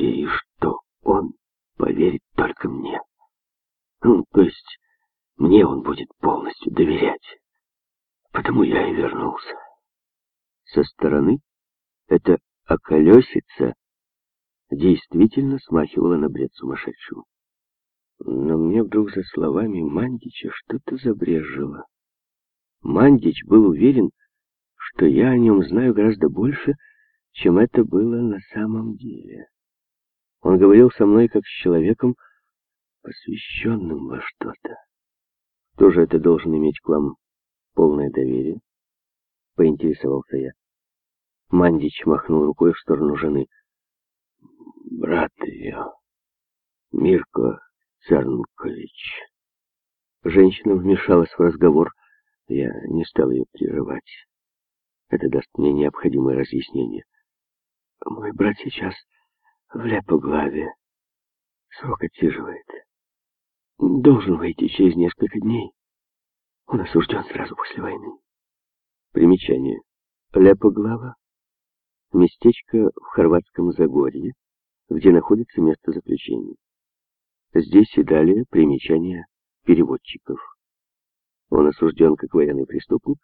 И что он поверит только мне. Ну, то есть, мне он будет полностью доверять. Потому я и вернулся. Со стороны эта околесица действительно смахивала на бред сумасшедшего. Но мне вдруг за словами Мандича что-то забрежило. Мандич был уверен, что я о нем знаю гораздо больше, чем это было на самом деле. Он говорил со мной как с человеком, посвященным во что-то. Кто же это должен иметь к вам полное доверие? Поинтересовался я. Мандич махнул рукой в сторону жены. Брат ее, Мирко Цернкович. Женщина вмешалась в разговор. Я не стал ее прерывать. Это даст мне необходимое разъяснение. Мой брат сейчас в Ляпоглаве. Срок отсиживает. Должен выйти через несколько дней. Он осужден сразу после войны. Примечание. Ляпоглава. Местечко в Хорватском Загорье, где находится место заключения. Здесь и далее примечание переводчиков. Он осужден как военный преступник.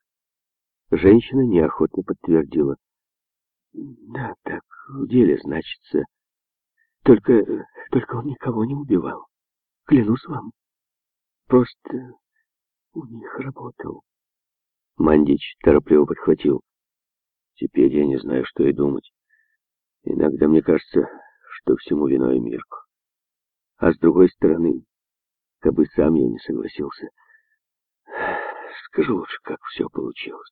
Женщина неохотно подтвердила. Да, так в деле значится. Только, только он никого не убивал. Клянусь вам. Просто у них работал. Мандич торопливо подхватил. Теперь я не знаю, что и думать. Иногда мне кажется, что всему виной Мирку. А с другой стороны, как бы сам я не согласился. Скажу лучше, как все получилось.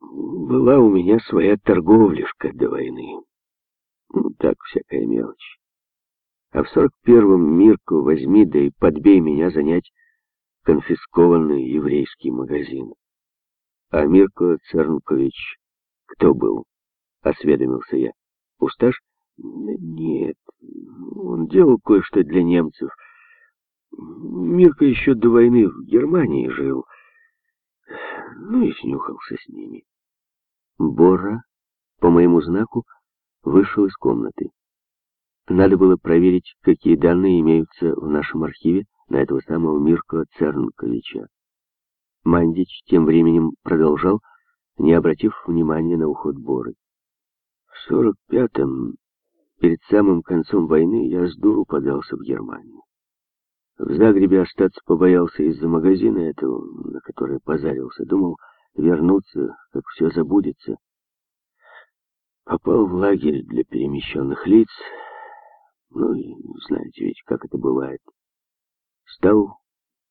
Была у меня своя торговляшка до войны. Ну, так, всякая мелочь. А в сорок первом Мирку возьми, да и подбей меня занять конфискованный еврейский магазин. А Мирко Цернкович кто был? Осведомился я. Усташ? Нет, он делал кое-что для немцев. Мирка еще до войны в Германии жил. Ну и снюхался с ними. Бора, по моему знаку, вышел из комнаты. Надо было проверить, какие данные имеются в нашем архиве на этого самого Мирко Цернковича. Мандич тем временем продолжал, не обратив внимания на уход Боры. В сорок пятом, перед самым концом войны, я с дуру подался в Германию. В Загребе остаться побоялся из-за магазина этого, на который позарился. Думал вернуться, как все забудется. Попал в лагерь для перемещенных лиц. Ну знаете ведь, как это бывает. Стал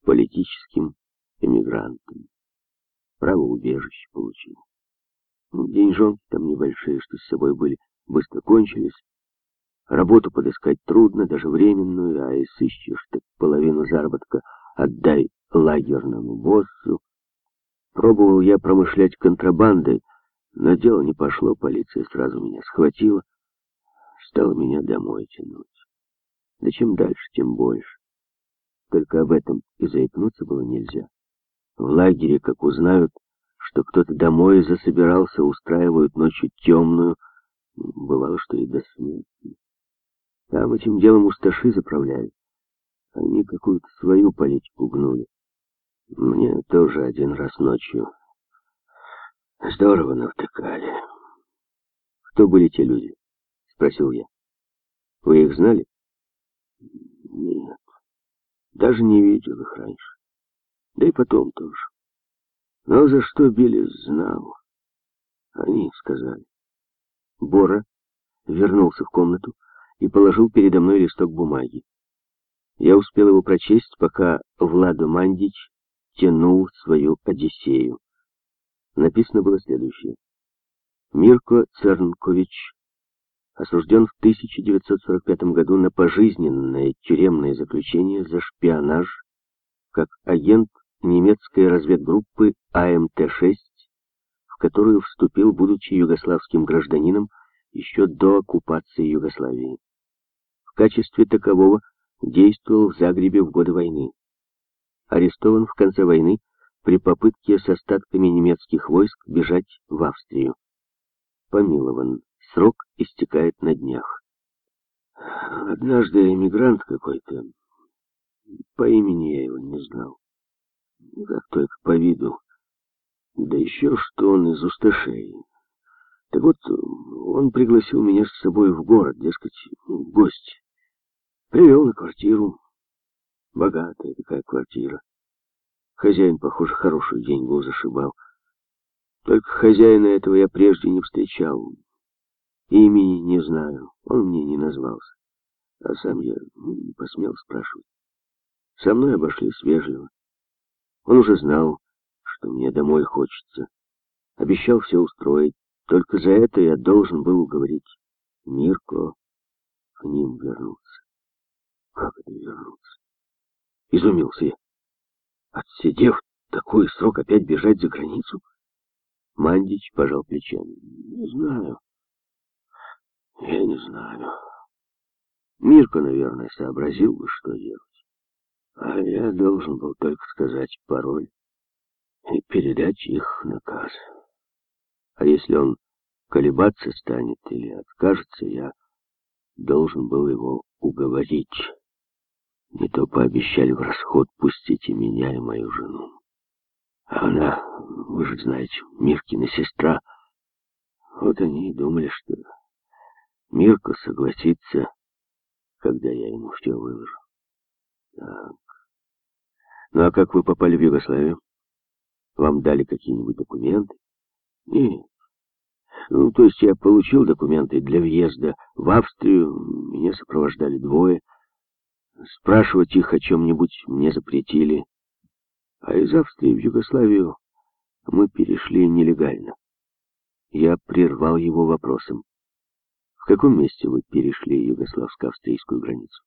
политическим эмигрантом. Право убежища получил. Ну, деньжонки там небольшие, что с собой были, быстро кончились. Работу подыскать трудно, даже временную, а и сыщешь, так половину заработка отдай лагерному боссу. Пробовал я промышлять контрабандой, но дело не пошло, полиция сразу меня схватила, стала меня домой тянуть. Да чем дальше, тем больше. Только об этом и заикнуться было нельзя. В лагере, как узнают, что кто-то домой засобирался, устраивают ночью темную, бывало, что и до смерти. Там этим делом усташи заправляют. Они какую-то свою политику гнули. Мне тоже один раз ночью здорово навтыкали. Кто были те люди? Спросил я. Вы их знали? Нет. Даже не видел их раньше. Да и потом тоже. Но за что били, знал. Они сказали. Бора вернулся в комнату и положил передо мной листок бумаги. Я успел его прочесть, пока Владо Мандич тянул свою Одиссею. Написано было следующее. Мирко Цернкович осужден в 1945 году на пожизненное тюремное заключение за шпионаж как агент немецкой разведгруппы АМТ-6, в которую вступил, будучи югославским гражданином, еще до оккупации Югославии. В качестве такового действовал в Загребе в годы войны. Арестован в конце войны при попытке с остатками немецких войск бежать в Австрию. Помилован. Срок истекает на днях. Однажды эмигрант какой-то, по имени я его не знал, как только по виду, да еще что он из усташей. Так вот, он пригласил меня с собой в город, дескать, в гости. Привел на квартиру. Богатая такая квартира. Хозяин, похоже, хорошую деньгу зашибал. Только хозяина этого я прежде не встречал. Имени не знаю, он мне не назвался. А сам я ну, не посмел спрашивать. Со мной обошлись вежливо. Он уже знал, что мне домой хочется. Обещал все устроить. Только за это я должен был уговорить Мирко к ним вернуться. Как это вернуться? Изумился я. Отсидев такой срок, опять бежать за границу? Мандич пожал плечами. Не знаю. Я не знаю. Мирко, наверное, сообразил бы, что делать. А я должен был только сказать пароль и передать их наказ. А если он колебаться станет или откажется, я должен был его уговорить. Не то пообещали в расход пустить и меня, и мою жену. А она, вы же знаете, Миркина сестра. Вот они и думали, что Мирка согласится, когда я ему все выложу. Так. Ну а как вы попали в Югославию? Вам дали какие-нибудь документы? Нет. Ну, то есть я получил документы для въезда в Австрию, меня сопровождали двое. Спрашивать их о чем-нибудь мне запретили. А из Австрии в Югославию мы перешли нелегально. Я прервал его вопросом. В каком месте вы перешли югославско-австрийскую границу?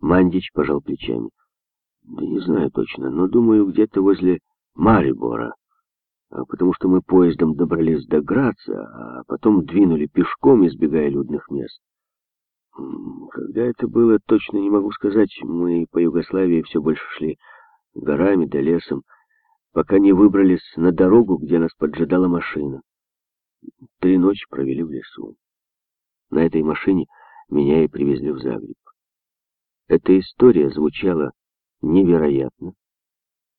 Мандич пожал плечами. Да не знаю точно, но думаю, где-то возле Марибора. А потому что мы поездом добрались до Граца, а потом двинули пешком, избегая людных мест. Когда это было, точно не могу сказать. Мы по Югославии все больше шли горами да лесом, пока не выбрались на дорогу, где нас поджидала машина. Три ночи провели в лесу. На этой машине меня и привезли в Загреб. Эта история звучала невероятно,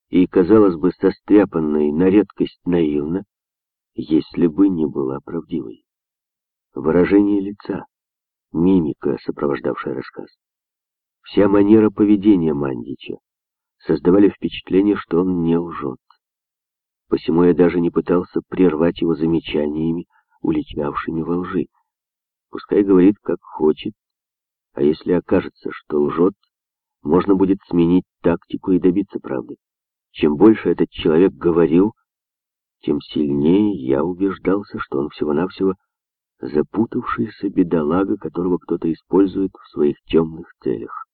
и, казалось бы, состряпанной на редкость наивно, если бы не была правдивой. Выражение лица, мимика, сопровождавшая рассказ, вся манера поведения Мандича создавали впечатление, что он не лжет. Посему я даже не пытался прервать его замечаниями, уличавшими во лжи. Пускай говорит, как хочет, а если окажется, что лжет, можно будет сменить тактику и добиться правды. Чем больше этот человек говорил, тем сильнее я убеждался, что он всего-навсего запутавшийся бедолага, которого кто-то использует в своих темных целях.